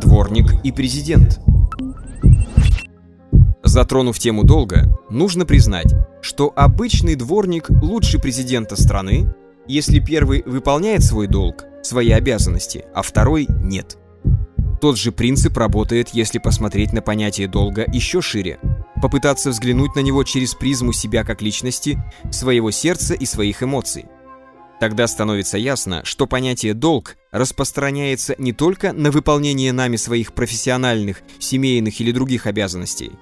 Дворник и президент. Затронув тему долга, нужно признать, что обычный дворник лучше президента страны, если первый выполняет свой долг, свои обязанности, а второй нет. Тот же принцип работает, если посмотреть на понятие долга еще шире, попытаться взглянуть на него через призму себя как личности, своего сердца и своих эмоций. Тогда становится ясно, что понятие «долг» распространяется не только на выполнение нами своих профессиональных, семейных или других обязанностей.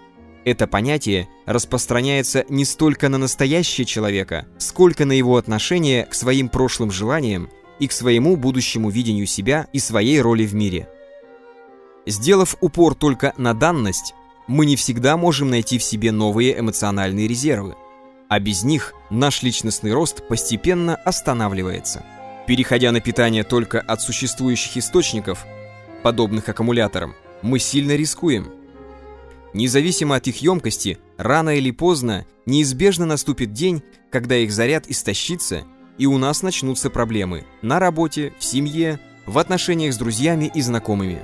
Это понятие распространяется не столько на настоящее человека, сколько на его отношение к своим прошлым желаниям и к своему будущему видению себя и своей роли в мире. Сделав упор только на данность, мы не всегда можем найти в себе новые эмоциональные резервы, а без них наш личностный рост постепенно останавливается. Переходя на питание только от существующих источников, подобных аккумуляторам, мы сильно рискуем. Независимо от их емкости, рано или поздно неизбежно наступит день, когда их заряд истощится, и у нас начнутся проблемы на работе, в семье, в отношениях с друзьями и знакомыми.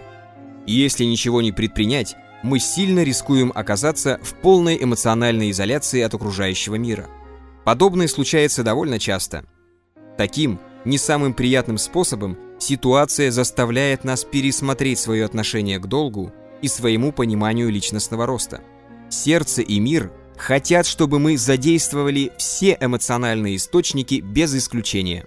И если ничего не предпринять, мы сильно рискуем оказаться в полной эмоциональной изоляции от окружающего мира. Подобное случается довольно часто. Таким, не самым приятным способом, ситуация заставляет нас пересмотреть свое отношение к долгу и своему пониманию личностного роста. Сердце и мир хотят, чтобы мы задействовали все эмоциональные источники без исключения.